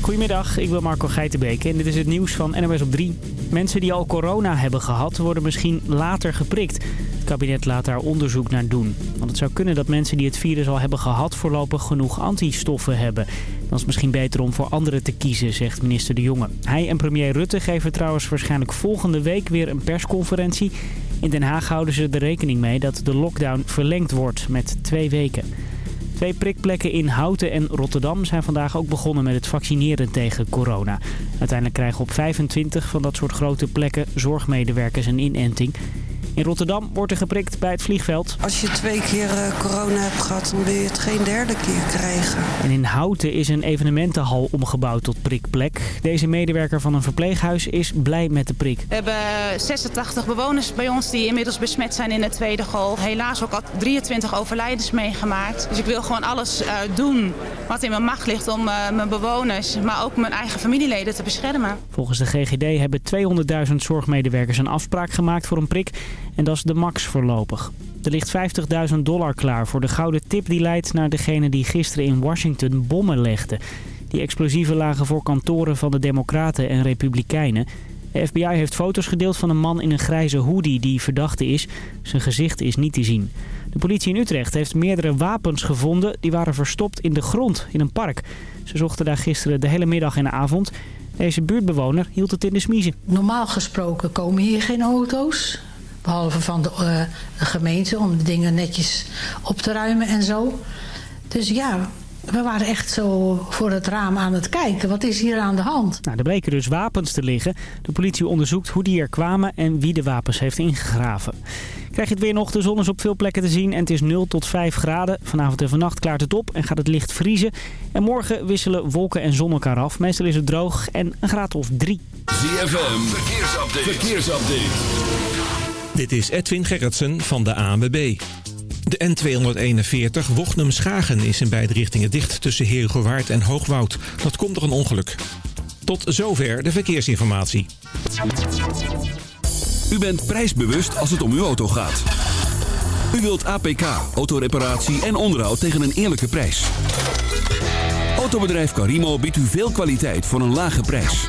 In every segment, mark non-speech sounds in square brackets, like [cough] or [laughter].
Goedemiddag, ik ben Marco Geitenbeek en dit is het nieuws van NOS op 3. Mensen die al corona hebben gehad worden misschien later geprikt. Het kabinet laat daar onderzoek naar doen. Want het zou kunnen dat mensen die het virus al hebben gehad voorlopig genoeg antistoffen hebben. Dan is misschien beter om voor anderen te kiezen, zegt minister De Jonge. Hij en premier Rutte geven trouwens waarschijnlijk volgende week weer een persconferentie. In Den Haag houden ze er rekening mee dat de lockdown verlengd wordt met twee weken. Twee prikplekken in Houten en Rotterdam zijn vandaag ook begonnen met het vaccineren tegen corona. Uiteindelijk krijgen op 25 van dat soort grote plekken zorgmedewerkers een inenting. In Rotterdam wordt er geprikt bij het vliegveld. Als je twee keer uh, corona hebt gehad, dan wil je het geen derde keer krijgen. En in Houten is een evenementenhal omgebouwd tot prikplek. Deze medewerker van een verpleeghuis is blij met de prik. We hebben 86 bewoners bij ons die inmiddels besmet zijn in de tweede golf. Helaas ook al 23 overlijdens meegemaakt. Dus ik wil gewoon alles uh, doen wat in mijn macht ligt om mijn bewoners, maar ook mijn eigen familieleden te beschermen. Volgens de GGD hebben 200.000 zorgmedewerkers een afspraak gemaakt voor een prik. En dat is de max voorlopig. Er ligt 50.000 dollar klaar voor de gouden tip die leidt naar degene die gisteren in Washington bommen legde. Die explosieven lagen voor kantoren van de Democraten en Republikeinen. De FBI heeft foto's gedeeld van een man in een grijze hoodie die verdachte is. Zijn gezicht is niet te zien. De politie in Utrecht heeft meerdere wapens gevonden. Die waren verstopt in de grond in een park. Ze zochten daar gisteren de hele middag en avond. Deze buurtbewoner hield het in de smiezen. Normaal gesproken komen hier geen auto's. Behalve van de, uh, de, gemeente om de dingen netjes op te ruimen en zo. Dus ja, we waren echt zo voor het raam aan het kijken. Wat is hier aan de hand? Nou, er bleken dus wapens te liggen. De politie onderzoekt hoe die er kwamen en wie de wapens heeft ingegraven. Krijg je het weer nog. De zon is op veel plekken te zien en het is 0 tot 5 graden. Vanavond en vannacht klaart het op en gaat het licht vriezen. En morgen wisselen wolken en zon elkaar af. Meestal is het droog en een graad of 3. ZFM, verkeersupdate. verkeersupdate. Dit is Edwin Gerritsen van de ANWB. De N241 Wochnum-Schagen is in beide richtingen dicht tussen Heergewaard en Hoogwoud. Dat komt door een ongeluk. Tot zover de verkeersinformatie. U bent prijsbewust als het om uw auto gaat. U wilt APK, autoreparatie en onderhoud tegen een eerlijke prijs. Autobedrijf Carimo biedt u veel kwaliteit voor een lage prijs.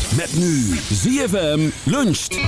Met nu ZFM luncht.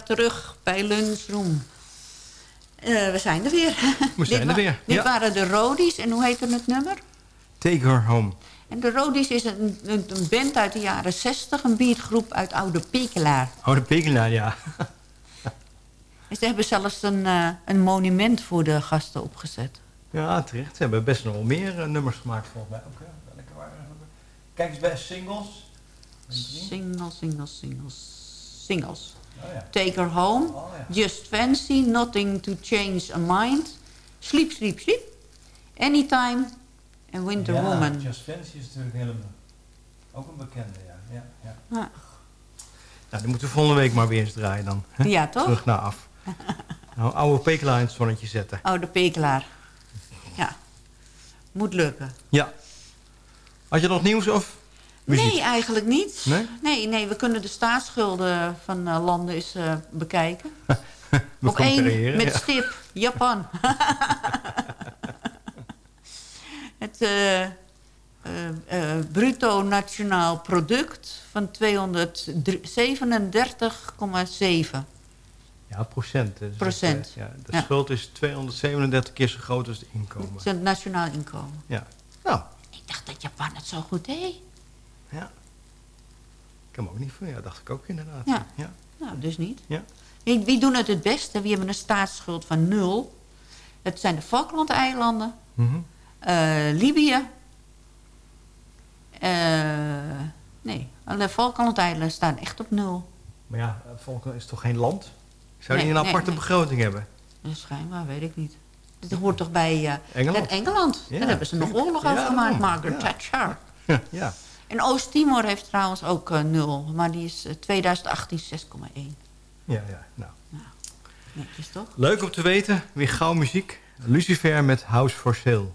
Terug bij Lunchroom. Eh, we zijn er weer. We [laughs] zijn er weer, Dit ja. waren de Rodies. En hoe heette het nummer? Take her home. En de Rodies is een, een, een band uit de jaren 60. Een beatgroep uit Oude Pekelaar. Oh, de Pekela, ja. [laughs] En ze hebben zelfs een, eh, een monument voor de gasten opgezet. Ja, terecht. Ze hebben best nog wel meer eh, nummers gemaakt volgens mij er? Kijk eens bij singles. Singles, singles, singles, singles. Oh, ja. Take her home. Oh, ja. Just fancy, nothing to change a mind. Sleep, sleep, sleep. Anytime. En Winter ja, Woman. Just Fancy is natuurlijk helemaal ook een bekende, ja. ja, ja. Ja. Nou, die moeten we volgende week maar weer eens draaien dan. hè? Ja, toch? Terug naar af. [laughs] nou, oude Pekela in het zonnetje zetten. Oude Pekelaar. Ja. Moet lukken. Ja. Had je nog nieuws of Nee, eigenlijk niet. Nee? Nee, nee, we kunnen de staatsschulden van eh, landen eens eh, bekijken. [laughs] We Op één met ja. stip. Japan. [laughs] Het eh, bruto nationaal product van 237,7 Ja, procent. Dus Procent. ja, de Ja. schuld is 237 keer zo groot als het inkomen. Is het nationaal inkomen. Ja. Nou, Ik dacht dat Japan het zo goed deed. Ja. Ik kan me ook niet van. Ja, dacht ik ook inderdaad. Ja. ja. Nou, dus niet. Ja. Wie, wie doen het het beste? Wie hebben een staatsschuld van nul? Het zijn de Falklandeilanden, eh, Libië. Eh, nee, alle Falklandeilanden staan echt op nul. Maar ja, Falkland is toch geen land? Zou Nee, die een aparte nee. begroting hebben? Schijnbaar, weet ik niet. Dat hoort toch bij eh, Engeland. Engeland? Ja, Daar hebben ze nog oorlog Ja, over gemaakt. Margaret Ja. Thatcher. ja. En Oost-Timor heeft trouwens ook eh, nul, maar die is eh, 2018 6,1. Ja, ja. Nou. Netjes toch? Leuk om te weten. Weer gauw muziek. Lucifer met House for Sale.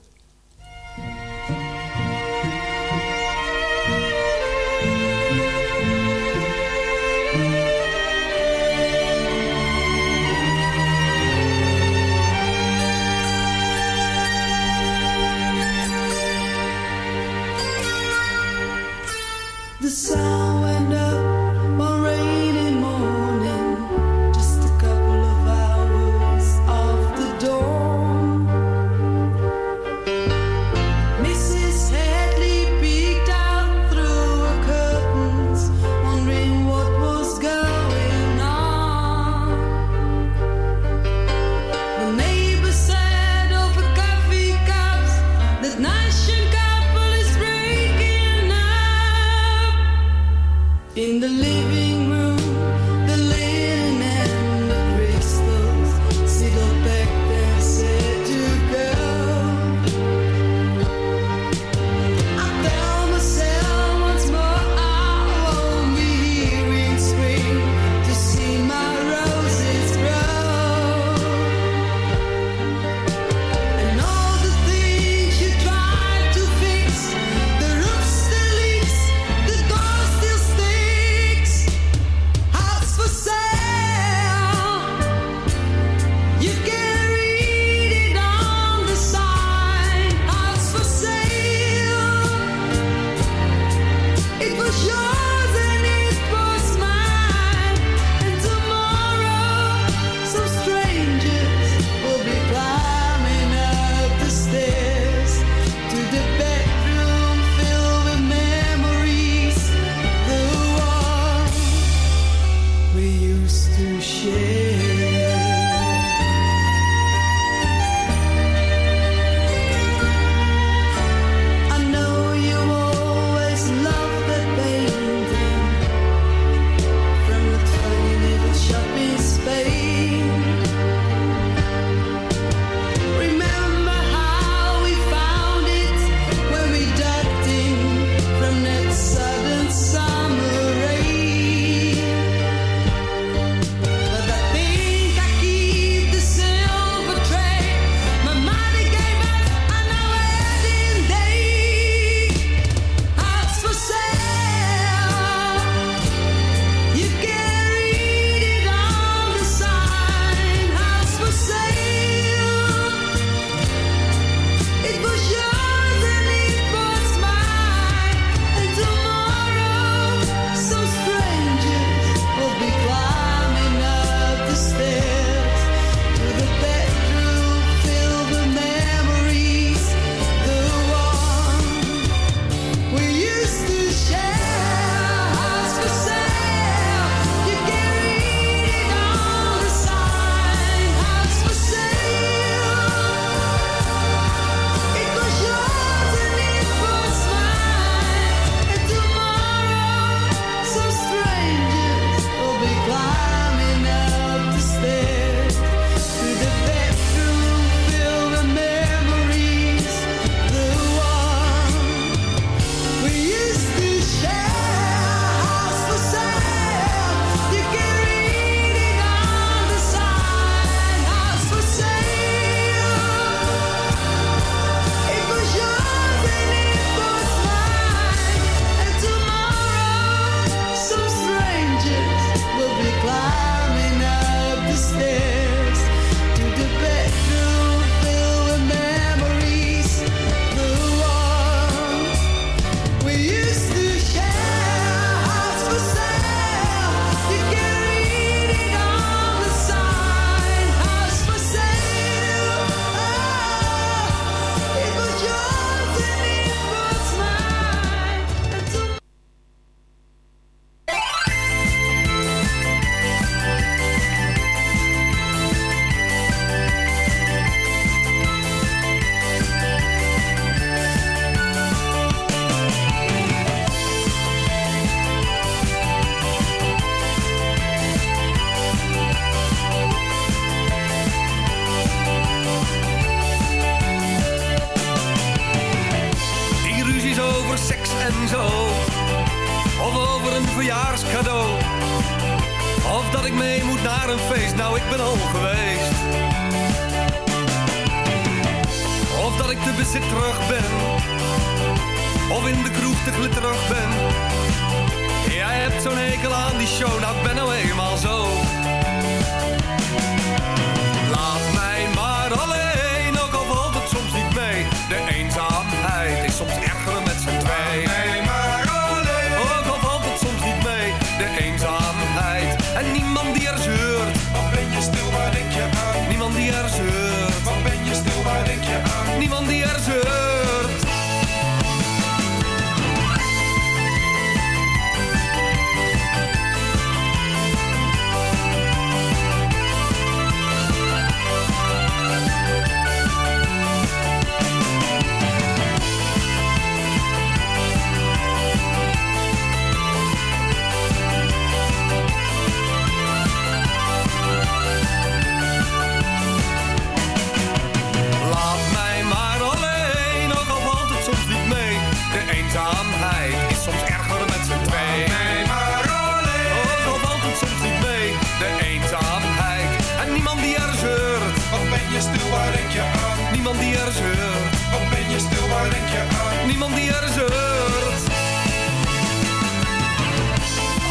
Niemand die er zeurt.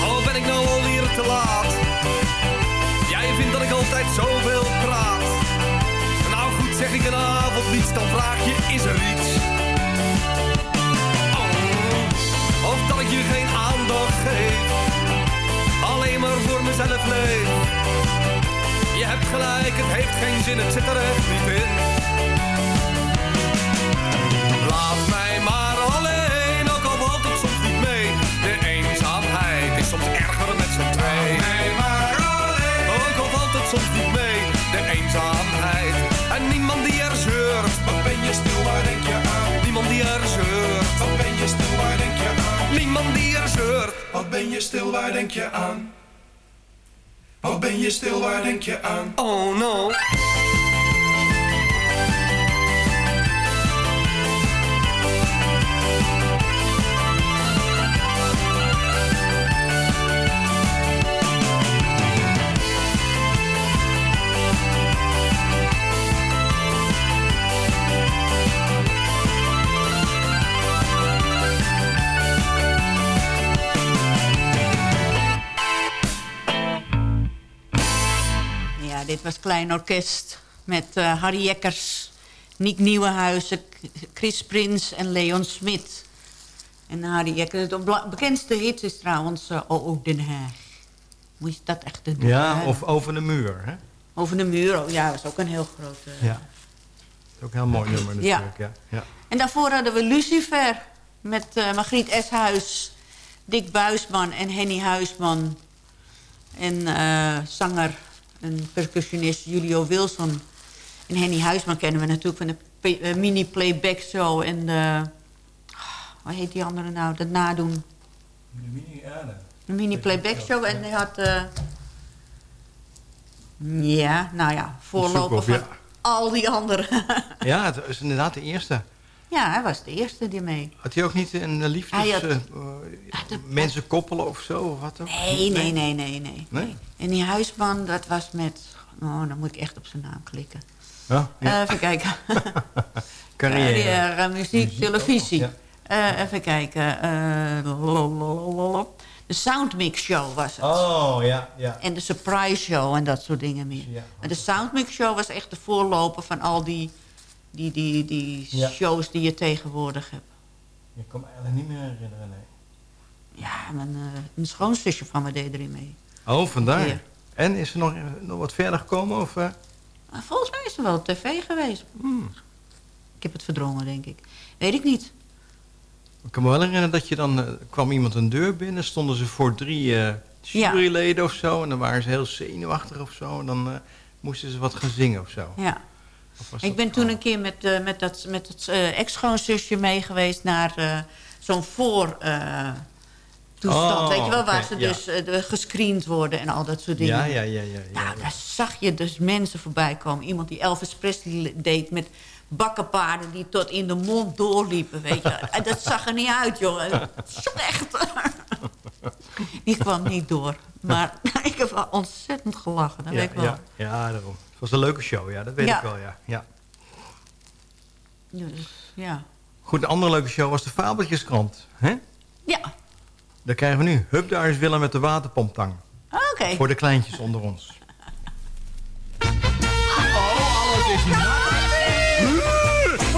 Oh, ben ik nou alweer te laat? Jij vindt dat ik altijd zoveel praat. Nou goed, zeg ik een avond niets, dan vraag je, is er iets? Oh, of dat ik je geen aandacht geef, alleen maar voor mezelf leef. Je hebt gelijk, het heeft geen zin, het zit er echt niet in. Laat mij maar alleen, ook al valt het soms niet mee. De eenzaamheid is soms erger met z'n twee. Nee, maar alleen. Ook al valt het soms niet mee, de eenzaamheid. En niemand die er zeurt. Wat ben je stil, waar denk je aan? Niemand die er zeurt. Wat ben je stil, waar denk je aan? Niemand die er zeurt. Wat ben je stil, waar denk je aan? Wat ben je stil, waar denk je aan? Oh no. Dit was Klein Orkest met eh, Harry Jekkers, Niek Nieuwenhuizen, Chris Prins en Leon Smit. En Harry Jekkers, de bekendste hit is trouwens uh, O.O. Den Haag. Moet je dat echt doen? Ja, hè? of over de muur, hè? Over de muur, oh, ja, dat is ook een heel grote... Ja. Dat is ook een heel mooi nummer Ja. natuurlijk, ja. ja. En daarvoor hadden we Lucifer met eh, Margriet Eshuis, Dick Buisman en Henny Huisman. En eh, zanger en percussionist Julio Wilson. En Henny Huisman kennen we natuurlijk van de eh, mini-playback show. En de, hoe heet die andere nou? Dat nadoen. De mini-playback show. En hij had... eh, ja, nou ja, voorloper op, van ja. al die anderen. [laughs] Ja, het is inderdaad de eerste. Ja, hij was de eerste die mee. Had hij ook niet een eh, liefdes... Hij had- eh, eh, mensen koppelen of zo? Of wat ook? Nee, nee, nee, nee, nee. Nee? En die huisman, dat was met... Oh, dan moet ik echt op zijn naam klikken. Ja, ja. Even kijken. [laughs] Carrière. Carrière, muziek, televisie. ja. Even kijken. de Soundmix Show was het. Oh, ja, ja. En de Surprise Show en dat soort dingen meer. Maar de Soundmix Show was echt de voorloper van al die, die, die, die Ja. shows die je tegenwoordig hebt. Je kan me eigenlijk niet meer herinneren, nee. Ja, mijn, eh, een schoonzusje van me deed erin mee. Oh, vandaar. Ja. En is er nog, nog wat verder gekomen? Of, eh? Maar volgens mij is er wel op tv geweest. Hmm. Ik heb het verdrongen, denk ik. Weet ik niet. Ik kan me wel herinneren dat je dan... eh, kwam iemand een deur binnen, stonden ze voor drie eh juryleden of zo... en dan waren ze heel zenuwachtig of zo... en dan eh, moesten ze wat gaan zingen of zo. Ja. Ik ben toen een keer met, eh, met dat, met het eh, ex-schoonzusje mee geweest naar eh, zo'n voor... eh, toestand, Oh, weet je wel, waar ze ja. dus gescreend worden en al dat soort dingen. Ja, ja, ja, ja. ja, Nou, daar zag je dus mensen voorbij komen. Iemand die Elvis Presley deed met bakkenpaarden die tot in de mond doorliepen, weet je. En dat zag er niet uit, jongen. Slecht. [laughs] Die kwam niet door. Maar [laughs] ik heb wel ontzettend gelachen, dat ja, weet ik wel. ja, ja, daarom. Het was een leuke show, ja, dat weet Ja. ik wel, ja. ja. Dus, ja. Goed, een andere leuke show was de Fabeltjeskrant. Hè? Ja, Daar krijgen we nu. Hup, daar is Willem met de waterpomptang. oké. Voor de kleintjes onder ons. [laughs]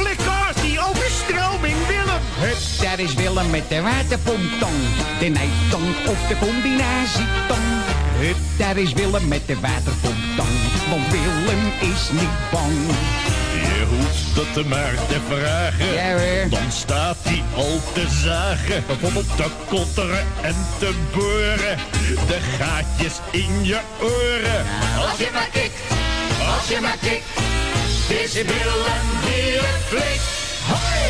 Lekkasie, overstroming, Willem! Hup, daar is Willem met de waterpomptong. De nijtong of de combinatietong. Hup, daar is Willem met de waterpomptong. Want Willem is niet bang. Je hoeft het maar te vragen, Ja, hoor. dan staat hij al te zagen. Bijvoorbeeld te kotteren en te boren, de gaatjes in je oren. Als je maar kikt, Als je maar kikt, is Willem die het flikt. Hoi!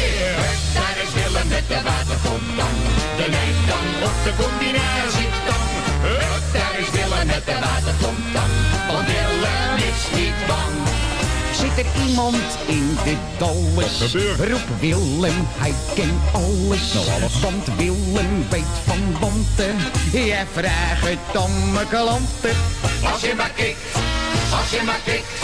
daar is Willem met de waterpomptong. De nijtong of de combinatietong. Hup, daar is Willem met de waterpomptong. Er iemand in de dolles? Wat gebeurt? Roep Willem, hij kent alles. Want Willem weet van bonte. Ja, vraag het om mijn klanten. Als je maar kikt, als je maar kikt.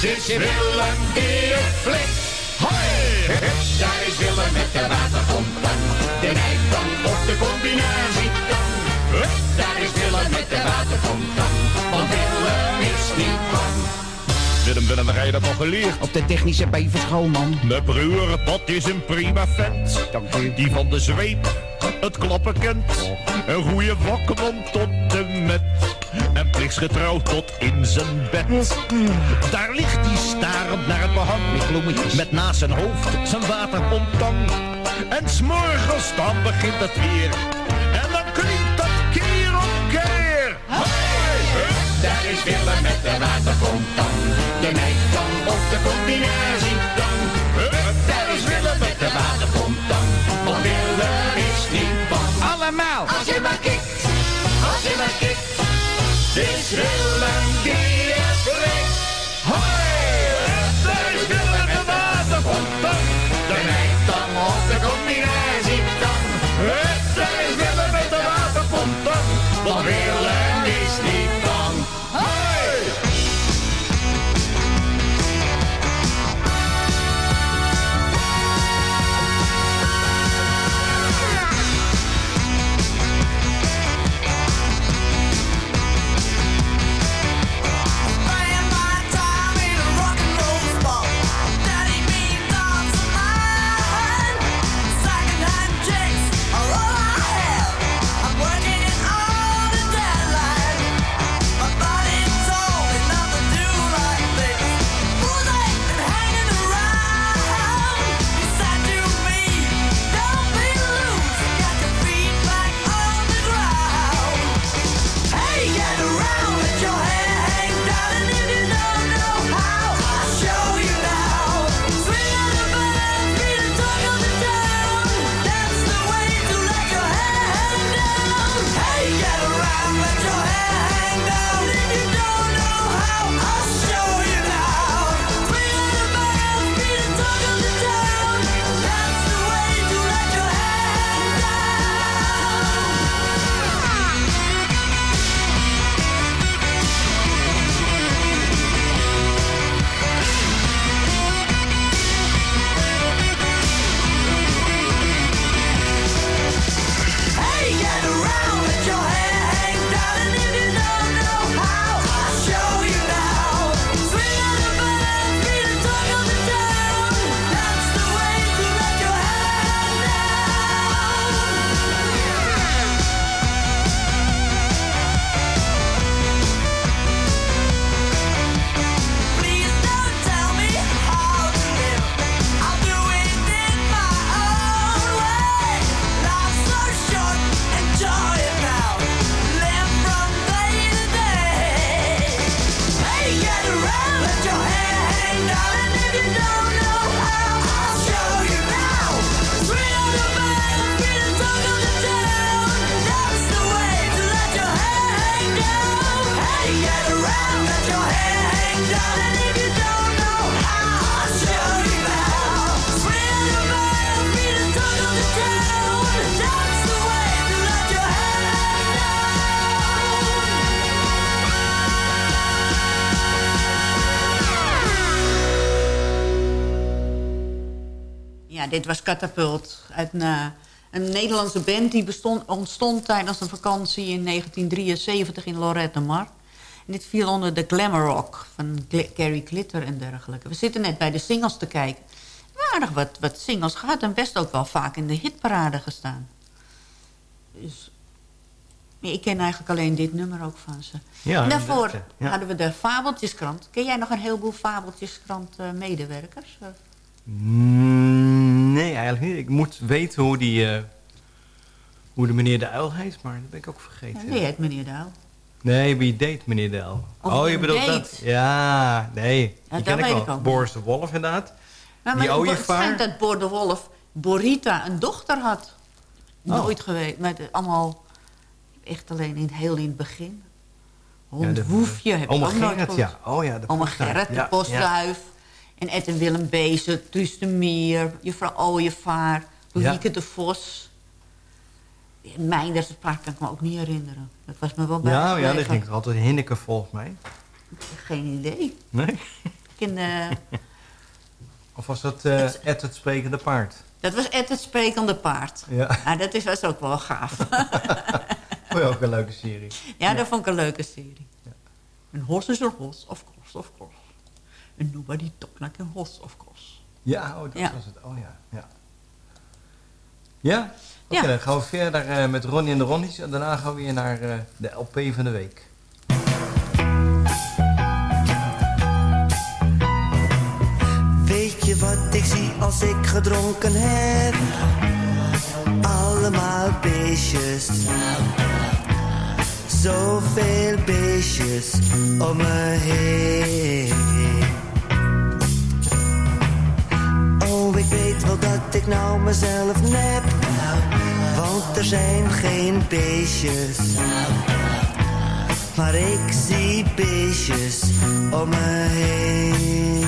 Dit is Willem het flikt. Hoi! Daar is Willem met de waterpomptang. De nijtang of de combinatietang. Hup, daar is Willem met de. Want Willem, Willem, heb je dat nog geleerd? Op de technische bijverschool, man. Mijn broer, dat is een prima vent. Dank u. Die van de zweep het klappen kent. Een goede wakkerman tot en met. En plichtsgetrouw tot in zijn bed. Daar ligt hij starend naar het behang. Met bloemetjes. Met naast zijn hoofd zijn waterpomptang. En s'morgens dan begint het weer. En dan klinkt dat keer op keer. Daar is Willem met de waterpomptang. De nijtang of de combinatietang. Hup, daar is Willem met de waterpomptang. Want Willem is niet bang. Allemaal. Als je maar kikt, als je maar kikt. Dit is Willem die het flikt. Hoi, daar is Willem met de waterpomptang. De nijtang of de combinatietang. Hup, daar is Willem met de waterpomptang. Want Willem dit was Catapult. Uit een, eh, een Nederlandse band die bestond, ontstond tijdens een vakantie in 1973 in Lorette Mar. En dit viel onder de glamour rock van Gl- Carrie Glitter en dergelijke. We zitten net bij de singles te kijken. Aardig wat, wat singles gehad en best ook wel vaak in de hitparade gestaan. Dus ik ken eigenlijk alleen dit nummer ook van ze. Ja, En Daarvoor ja. Hadden we de Fabeltjeskrant. Ken jij nog een heleboel Fabeltjeskrant eh, medewerkers? Mm, nee, eigenlijk niet. Ik moet weten hoe, die, eh, hoe de meneer de Uil heet, maar dat ben ik ook vergeten. Wie heet meneer Daal? Nee, wie deed meneer de Uil? Of oh, je bedoelt dat? Ja, nee. Ja, die ken ik wel. Boris de Wolf inderdaad. Maar, die maar het schijnt dat Boor de Wolf Borita een dochter had. Oh. Nooit geweest. Met allemaal echt alleen in, heel in het begin. Hond de- Woefje heb ik ook nooit ja. Oh ja, de Oma. Gerrit, de Ja, postduif. En Ed en Willem Bezen, Truus de Mier, juffrouw Ooievaar, Louieke Ja. de Vos. Meinders, het park kan ik me ook niet herinneren. Dat was me wel Ja, ja, bijgebleven. dat ging toch altijd Hinneke volgens mij. Geen idee. Nee? Ik ken, eh, [laughs] Of was dat eh Ed het sprekende paard? dat was Ed het sprekende paard. Ja. Ah, dat is, was ook wel gaaf. [laughs] Vond je ook een leuke serie. Ja, dat vond ik een leuke serie. Een horse is een horse, of course, of course. And nobody talk like a horse, of course. Ja, oh, dat Ja. was het. Oh ja, ja. Ja? Oké, Ja. dan gaan we verder eh, met Ronnie en de Ronnies. En daarna gaan we weer naar eh, de LP van de week. Weet je wat ik zie als ik gedronken heb? Allemaal beestjes. Zoveel beestjes om me heen. Weet wel dat ik nou mezelf nep. Want er zijn geen beestjes. Maar ik zie beestjes om me heen.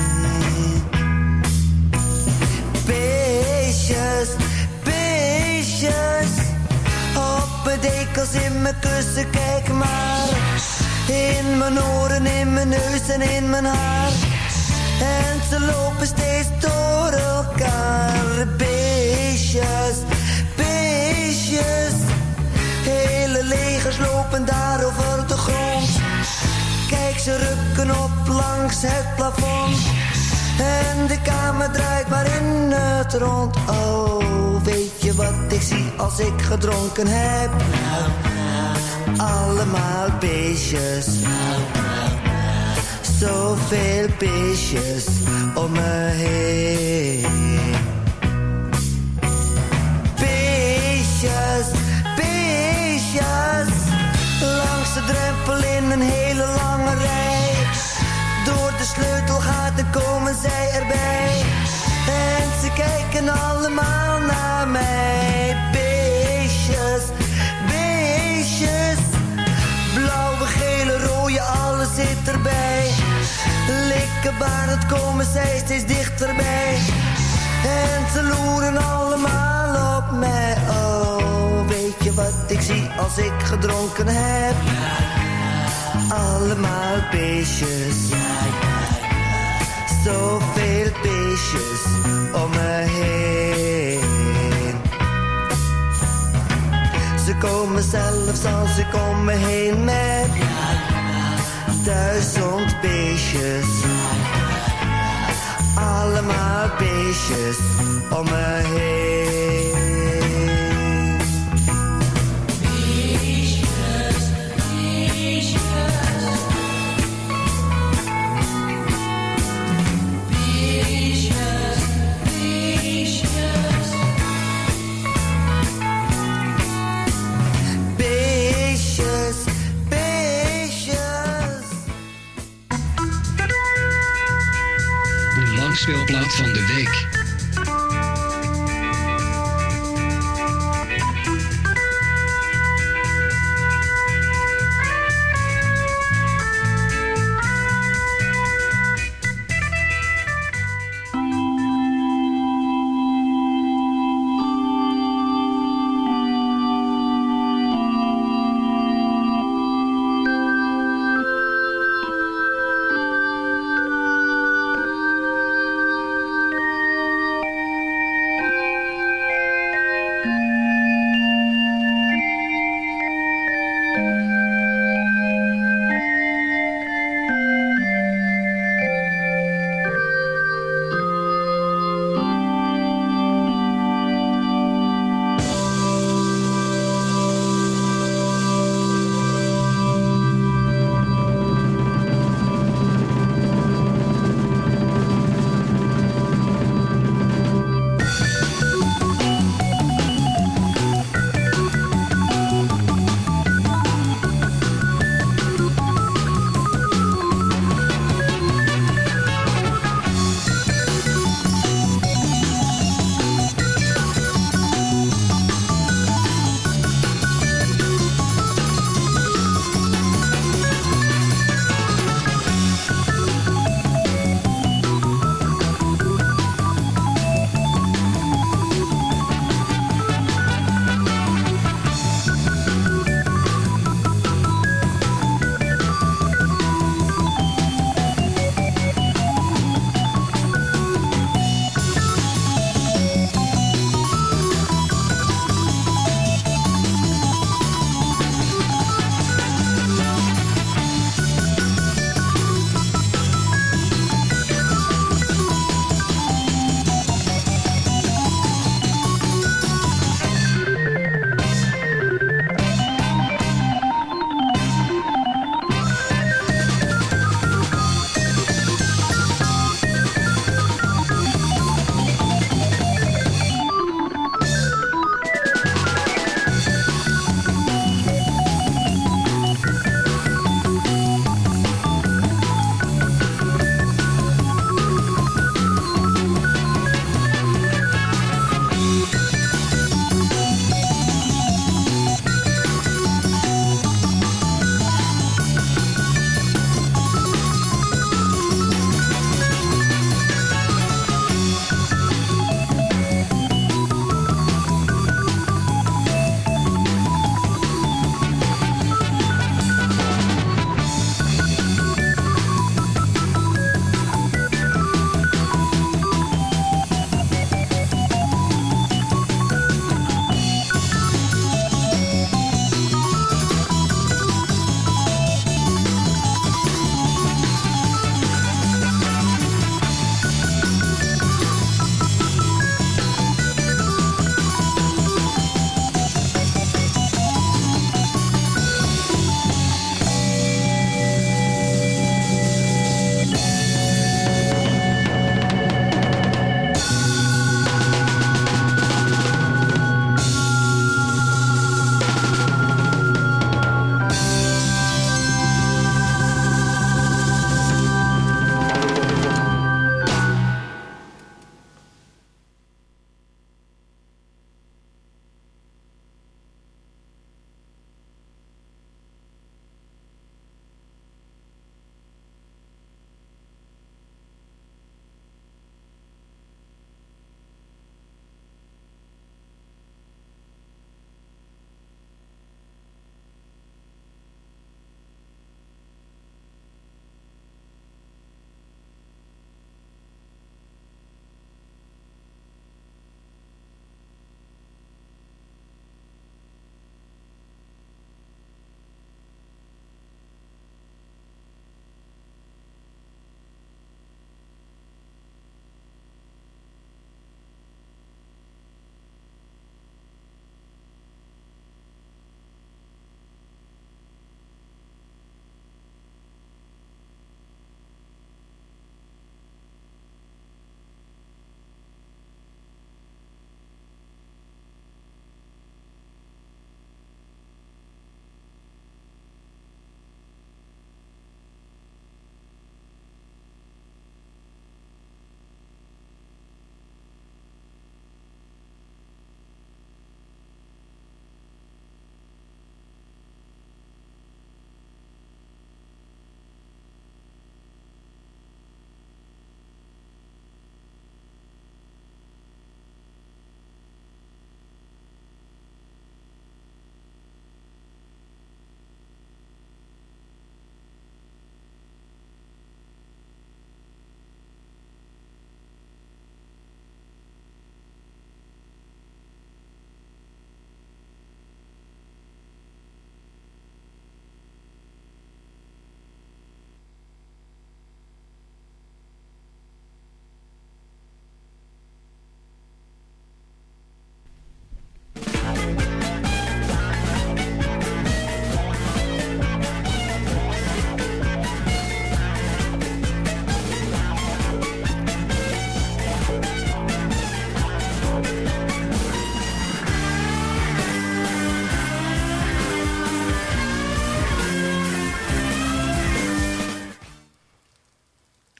Beestjes, beestjes. Op mijn dekels, in mijn kussen, kijk maar. In mijn oren, in mijn neus en in mijn haar. En ze lopen steeds door elkaar. Beestjes, beestjes. Hele legers lopen daar over de grond. Kijk, ze rukken op langs het plafond. En de kamer draait maar in het rond. Oh, weet je wat ik zie als ik gedronken heb? Allemaal beestjes. Zoveel beestjes om me heen. Beestjes, beestjes. Langs de drempel in een hele lange rij. Door de sleutelgaten komen zij erbij. En ze kijken allemaal naar mij. Beestjes, beestjes. Blauwe, gele, rode, alles zit erbij. Likkenbaan, het komen zij steeds dichterbij. En ze loeren allemaal op mij. Oh, weet je wat ik zie als ik gedronken heb? Allemaal beestjes. Zoveel beestjes om me heen. Ze komen zelfs als om me heen met duizend beestjes. Allemaal beestjes om me heen. De langspeelplaat van de week.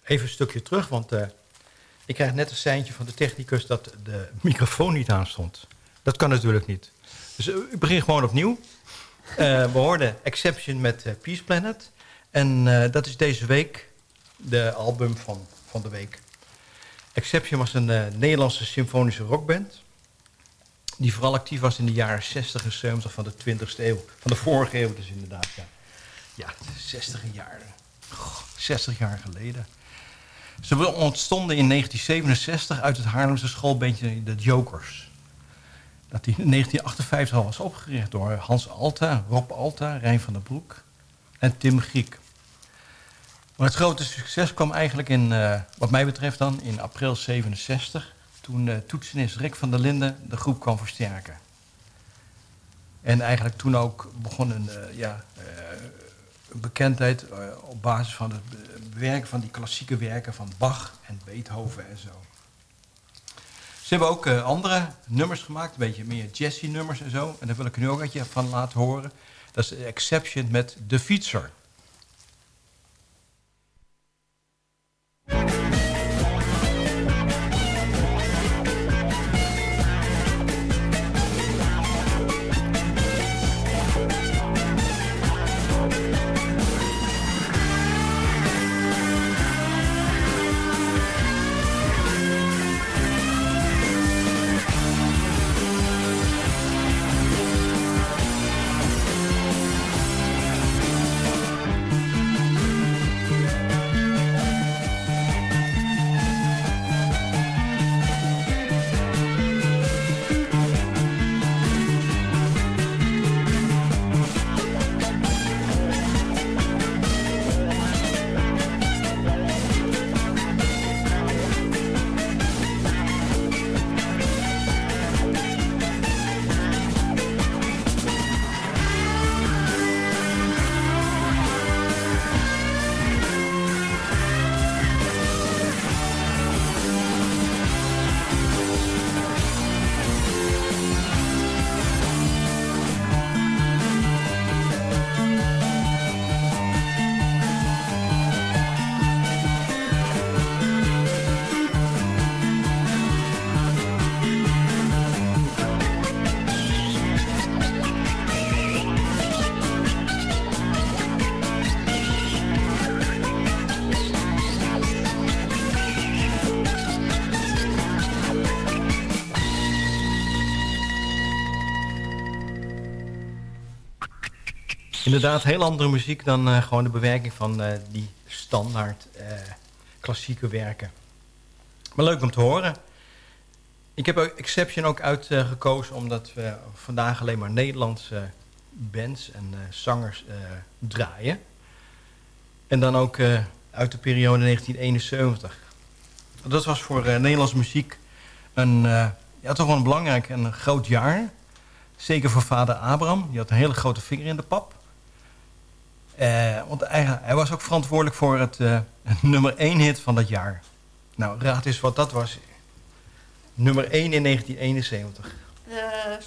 Even een stukje terug, want eh, ik krijg net een seintje van de technicus dat de microfoon niet aanstond. Dat kan natuurlijk niet. Dus eh, ik begin gewoon opnieuw. Eh, we hoorden Exception met eh, Peace Planet. En eh, dat is deze week de album van, van de week. Exception was een eh, Nederlandse symfonische rockband. Die vooral actief was in de jaren 60 en 70 van de 20e eeuw. Van de vorige eeuw dus inderdaad, ja. Ja, 60 jaar. Goh, 60 jaar geleden. Ze ontstonden in 1967 uit het Haarlemse schoolbandje De Jokers. Dat in 1958 al was opgericht door Hans Alta, Rob Alta, Rijn van der Broek en Tim Griek. Maar het grote succes kwam eigenlijk in, eh, wat mij betreft dan, in april 67... toen uh, toetsenist Rick van der Linden de groep kwam versterken. En eigenlijk toen ook begon een, eh, ja, eh, bekendheid eh, op basis van het bewerken van die klassieke werken van Bach en Beethoven en zo. Ze hebben ook eh, andere nummers gemaakt, een beetje meer jazzy nummers en zo. En daar wil ik nu ook eentje van laten horen. Dat is Exception met De Fietser. Inderdaad, heel andere muziek dan eh, gewoon de bewerking van eh, die standaard eh, klassieke werken. Maar leuk om te horen. Ik heb ook Exception ook uitgekozen omdat we vandaag alleen maar Nederlandse bands en zangers draaien. En dan ook uit de periode 1971. Dat was voor Nederlandse muziek een, ja, toch wel een belangrijk en een groot jaar. Zeker voor vader Abraham. Die had een hele grote vinger in de pap. Eh, want hij, hij was ook verantwoordelijk voor het eh, [laughs] nummer 1 hit van dat jaar. Nou, raad eens wat dat was. Nummer 1 in 1971. Eh,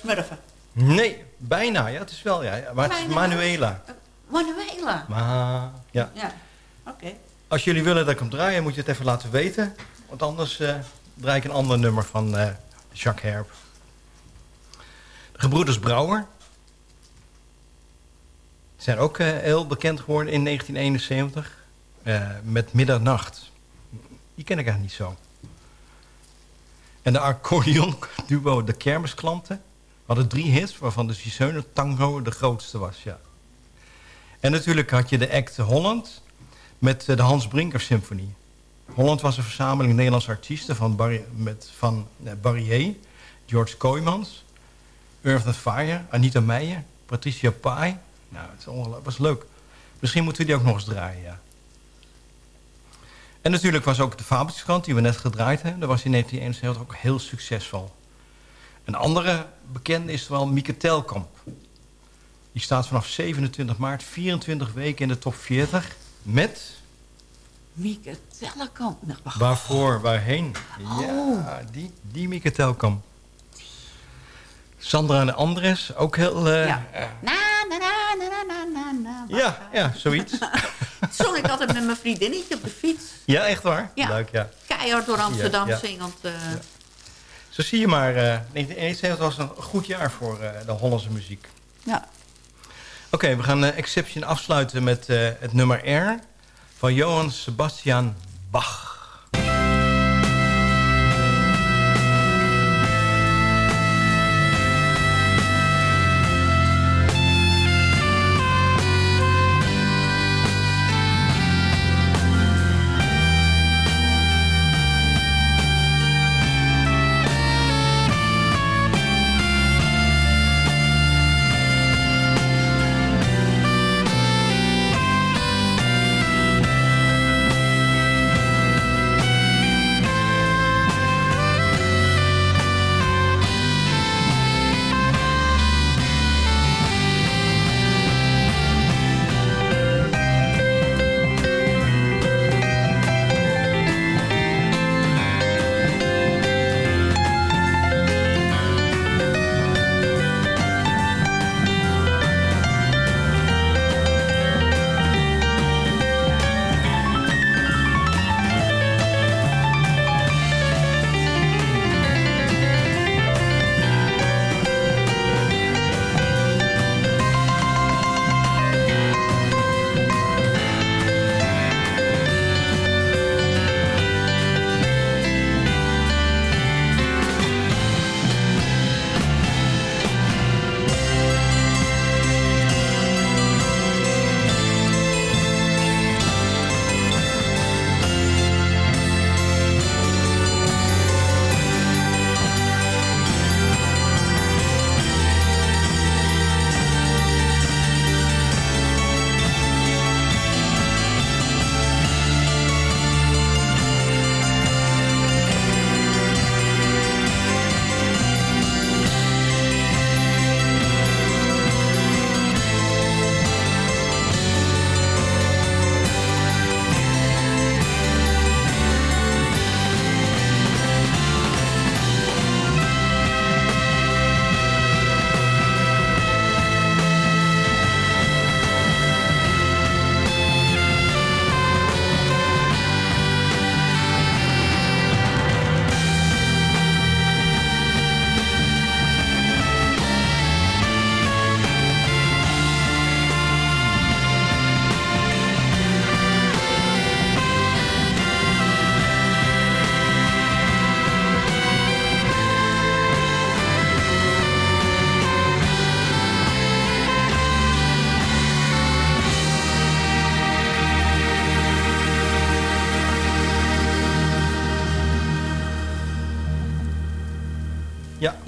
smurfen. Nee, bijna. Ja, het is wel, ja. Maar het is. Manuela. Manuela. Maar, ja. Ja, oké. Als jullie willen dat ik hem draai, moet je het even laten weten. Want anders draai ik een ander nummer van Jacques Herp. De gebroeders Brouwer. Zijn ook eh, heel bekend geworden in 1971. eh, met Middernacht. Die ken ik eigenlijk niet zo. En de accordeon-duo [laughs] De Kermisklanten hadden drie hits... waarvan de Zigeuner Tango de grootste was, ja. En natuurlijk had je de act Holland met eh, de Hans Brinker Symfonie. Holland was een verzameling Nederlandse artiesten van, met, van Barrier, George Kooijmans, Earth and Fire, Anita Meijer, Patricia Pai. Nou, het is was leuk. Misschien moeten we die ook nog eens draaien, ja. En natuurlijk was ook de Fabeltjeskrant, die we net gedraaid hebben. Dat was in 1971 ook heel succesvol. Een andere bekende is wel Mieke Telkamp. Die staat vanaf 27 maart 24 weken in de top 40 met... Mieke Telkamp. Nou. Waarvoor, waarheen? Oh. Ja, die, die Mieke Telkamp. Sandra en Andres, ook heel... eh, Ja. Na, na, na, na, na, na, na, na. ja, ja, zoiets. zong ik altijd met mijn vriendinnetje op de fiets. Ja, echt waar? Ja. Leuk, ja. Keihard door Amsterdam Ja, ja. zingend. eh. Zo zie je maar, eh 1971 was een goed jaar voor eh, de Hollandse muziek. Ja. Oké, we gaan eh, Exception afsluiten met eh, het nummer R van Johann Sebastian Bach.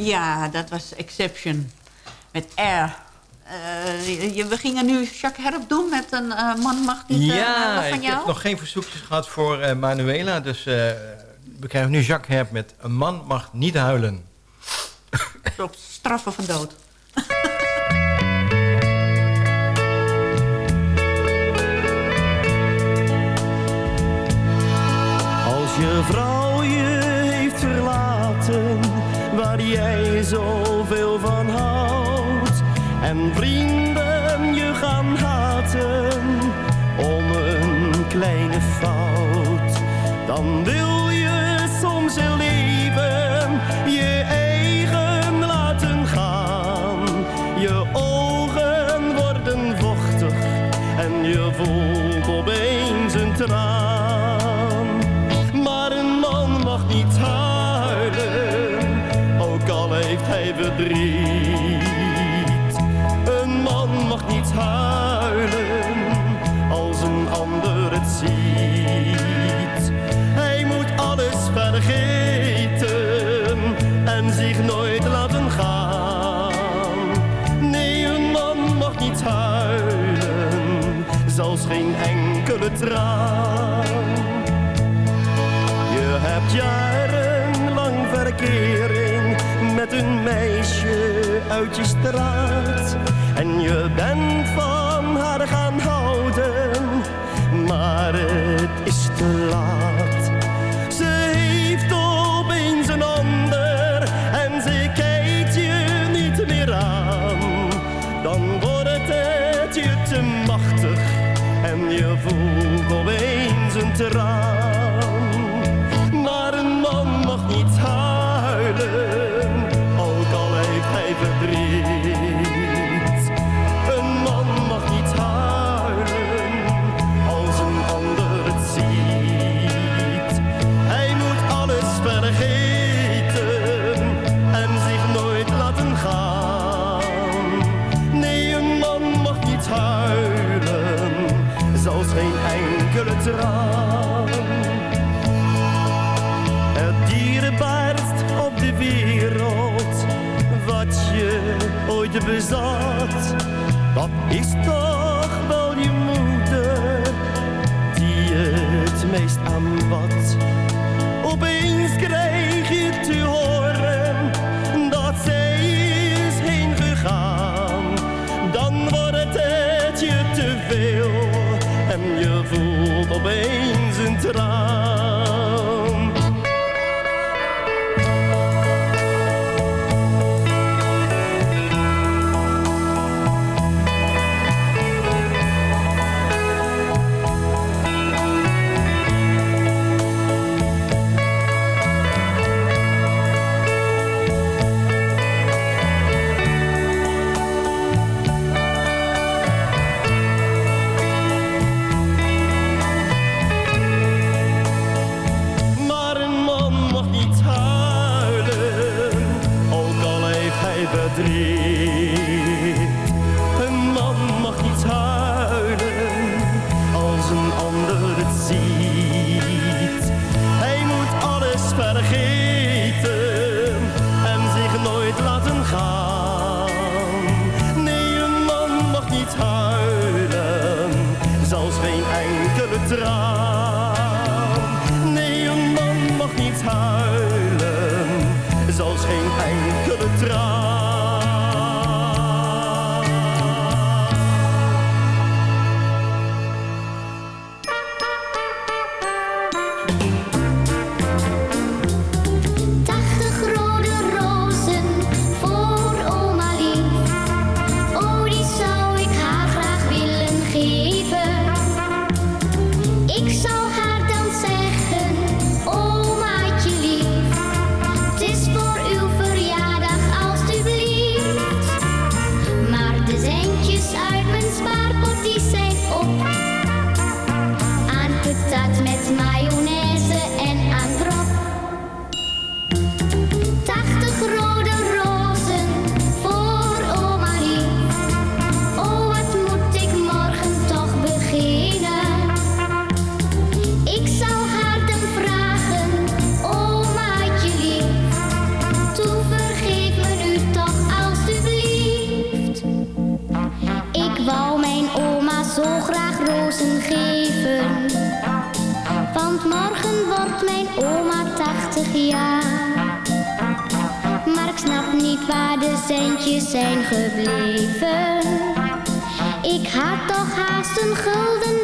Ja. Ja, dat was Exception. Met R. Eh, je- we gingen nu Jacques Herp doen met een eh, man mag niet eh, Ja, van ik heb nog geen verzoekjes gehad voor eh, Manuela. Dus eh, we krijgen nu Jacques Herp met Een man mag niet huilen. [laughs] Op straffen van dood. Als je vrouw je waar jij zoveel van houdt, en vrienden je gaan haten om een kleine fout, dan wil je soms heel leven je eigen laten gaan. Je ogen worden vochtig en je voelt opeens een traan. Een man mag niet huilen, als een ander het ziet. Hij moet alles vergeten en zich nooit laten gaan. Nee, een man mag niet huilen, zelfs geen enkele traan. met een meisje uit je straat. En je bent van haar gaan houden, maar het is te laat. Ze heeft opeens een ander en ze kijkt je niet meer aan. Dan wordt het je te machtig en je voelt opeens een traan. dat? Is toch wel je moeder die het meest aanbad. Opeens kreeg je te horen dat zij is heen gegaan. Dan wordt het je te veel en je voelt opeens een traan. mijn oma 80 jaar. Maar ik snap niet waar de centjes zijn gebleven. Ik had toch haast een gulden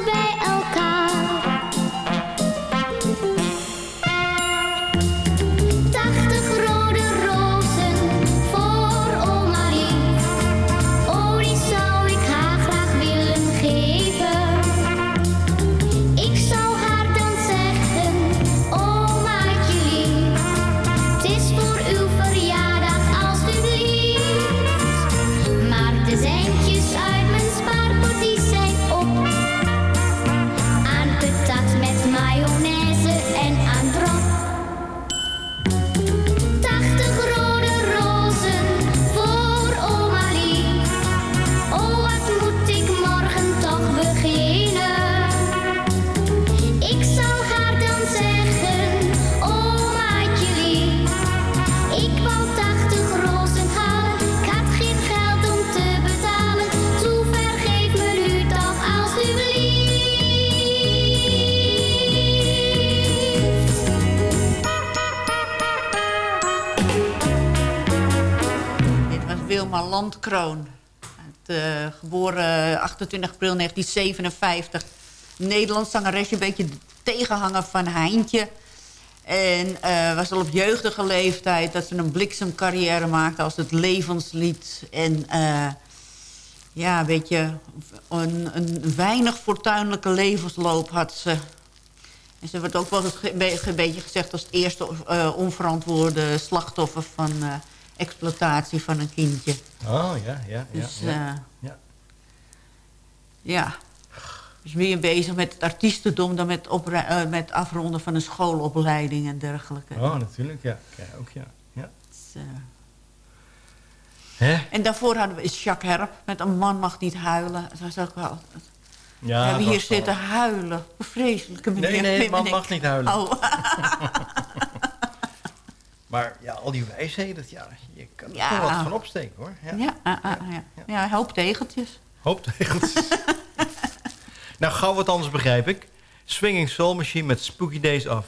Landkroon. Eh, geboren 28 april 1957. Nederlands zangeres, een beetje tegenhanger van Heintje. En eh, was al op jeugdige leeftijd dat ze een bliksemcarrière maakte als het levenslied. En eh, ja, weet je, een, een weinig fortuinlijke levensloop had ze. En ze werd ook wel een beetje gezegd als het eerste uh, onverantwoorde slachtoffer van exploitatie van een kindje. Oh, ja, ja, ja. Dus ja. ja. Ja. ja. Dus meer bezig met het artiestendom dan met, eh, met afronden van een schoolopleiding en dergelijke. Oh, natuurlijk, ja. ja ook, ja. ja. Dus, eh, Hè? En daarvoor hadden we Jacques Herp met Een man mag niet huilen. Dat was ook wel... Ja, we hebben hier wel- zitten huilen. Op een vreselijke manier. Nee, nee, [laughs] man mag niet huilen. Oh. [laughs] Maar ja, al die wijsheden, ja, je kan er Ja. wel wat van opsteken, hoor. Ja. Ja, ah, ja. ja, hoop tegeltjes. Hoop tegeltjes. [laughs] nou, gauw wat anders begrijp ik. Swinging Soul Machine met Spooky Days Off.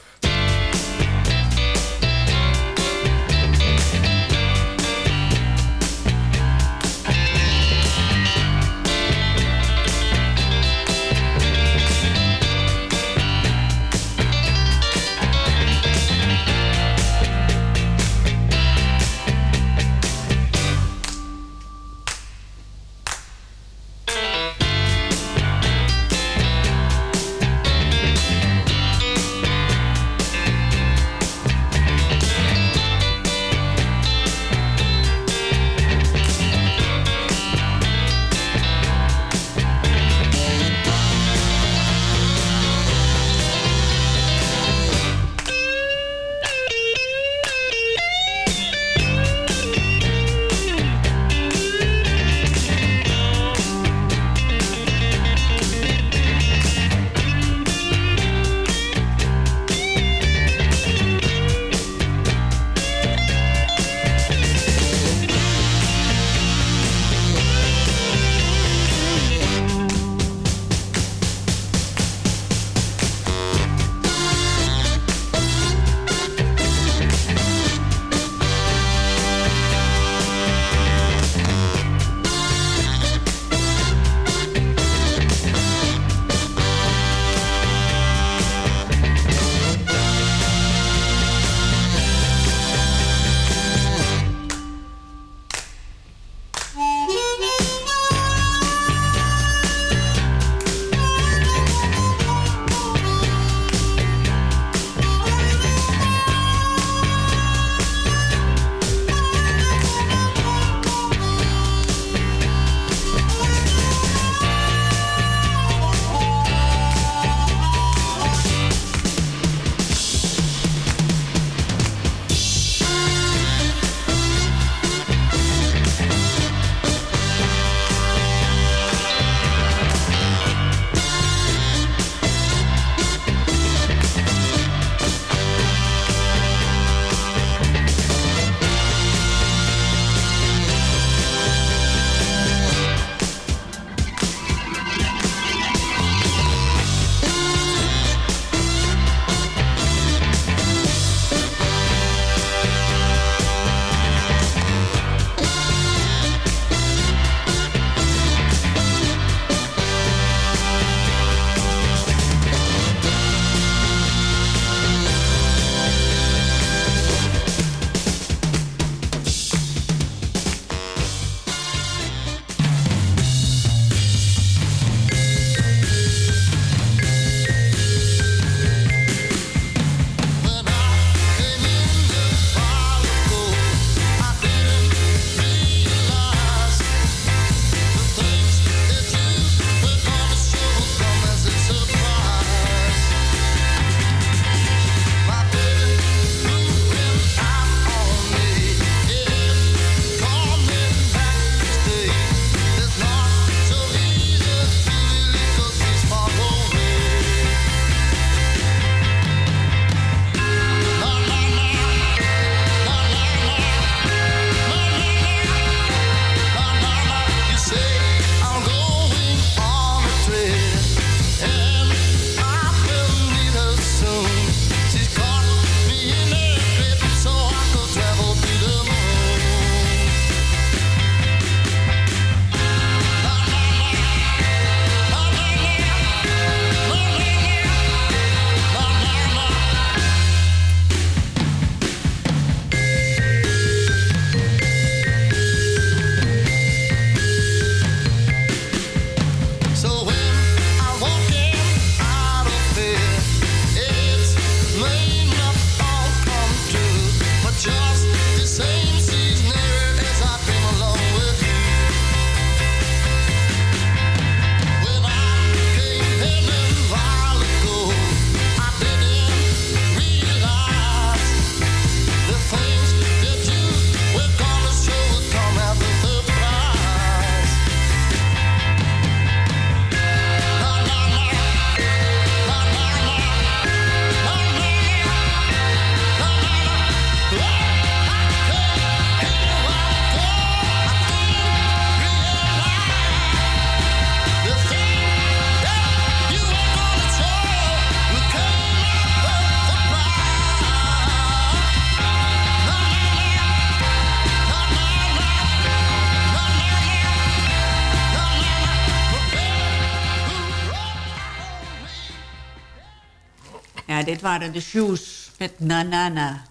Ja, dit waren de Shoes met Na Na Na.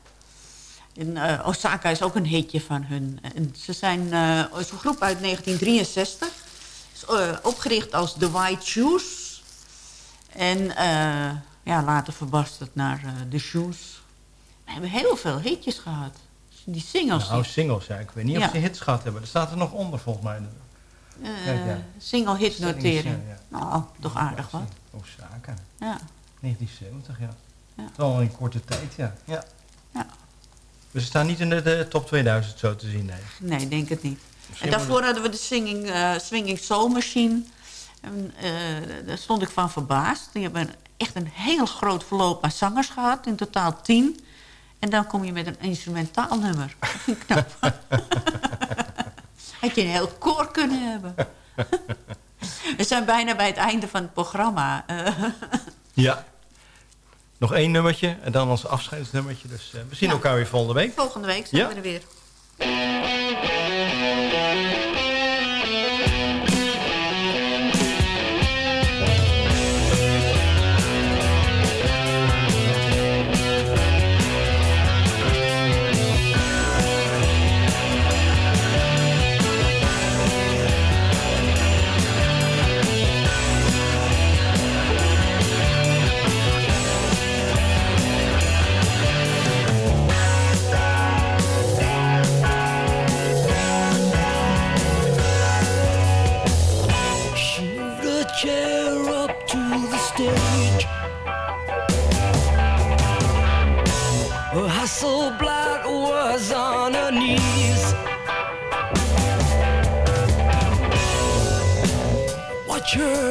In eh, Osaka is ook een hitje van hun. En ze zijn eh, een groep uit 1963. Is, eh, opgericht als The White Shoes. En ja, later verbast het naar The Shoes. We hebben heel veel hitjes gehad. Die singles. Nou, singles, ja. Ik weet niet Ja. of ze hits gehad hebben. Er staat er nog onder, volgens mij. Kijk, ja. Single hit notering. Ja, Nou, toch aardig wat. Osaka. Ja. 1970, ja. Ja. Wel in korte tijd, ja. ja. Ja. Dus ze staan niet in de, de top 2000 zo te zien, nee. Nee, denk het niet. Misschien En daarvoor hadden we de singing, eh, Swinging Soul Machine. En, eh, daar stond ik van verbaasd. Die hebben echt een heel groot verloop aan zangers gehad. In totaal tien. En dan kom je met een instrumentaal nummer. [laughs] Knap. [laughs] Had je een heel koor kunnen hebben. [laughs] We zijn bijna bij het einde van het programma. Ja. Nog één nummertje en dan als afscheidsnummertje. Dus eh, we zien Ja. elkaar weer volgende week. volgende week zijn Ja. we er weer. Sure.